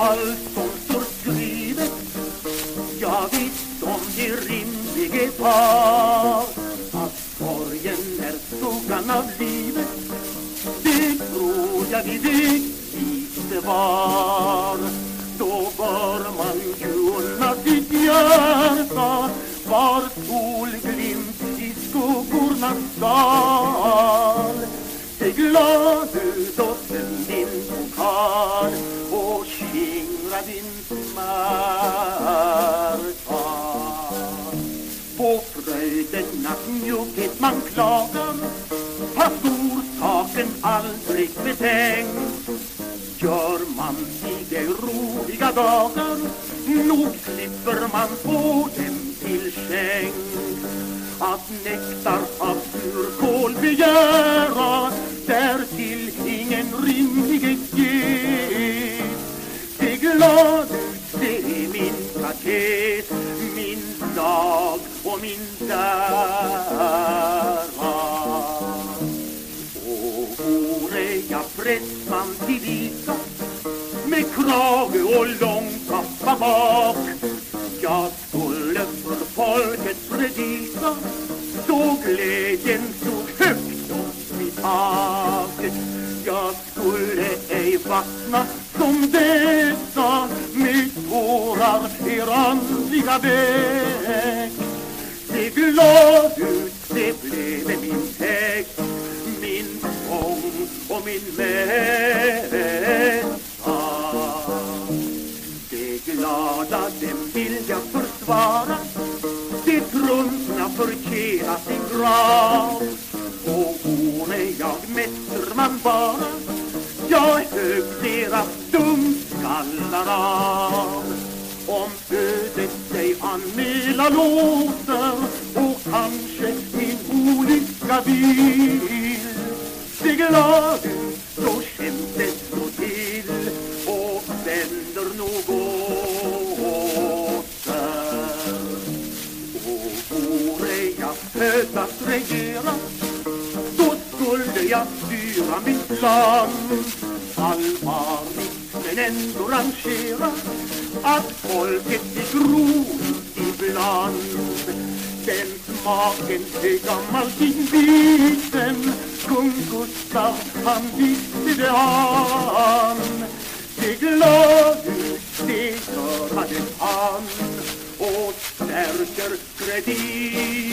allt som står skrivet Jag visst om det rimlige var Att sorgen är skuggan av livet. Det tror jag vi vet inte var. Då bör man ju unna sitt hjärta. Var solglimt i skuggornas dal. Se glad ut och fast orsaken aldrig betänkt. Gör man sig i roliga dagar nog slipper man få dem till skänk att nektar av surkål begära därtill ingen rimlighet ges Se glad ut, det är min paket min dag och min ära pressman till visa med krage och lång kappa bak. Jag skulle för folket predika så glädjen stod högt upp i taket Jag skulle ej vattna som dessa med tårar er andliga väg Se glad ut, min mässa Det glada, dem vill jag försvara. Det trumpna förtjänar sin grav. Och vore jag mästerman bara. Jag högg deras dumskallar av. Om ödet sig anmäla låter Och kanske min olycka vill piazzura mi son Salvarmi venendo die Ascoltetti im Land. Denn morgen mal in Wiesen Con Gustav am Wiese an Die Glöden steht an den Hahn O stärker Kredit.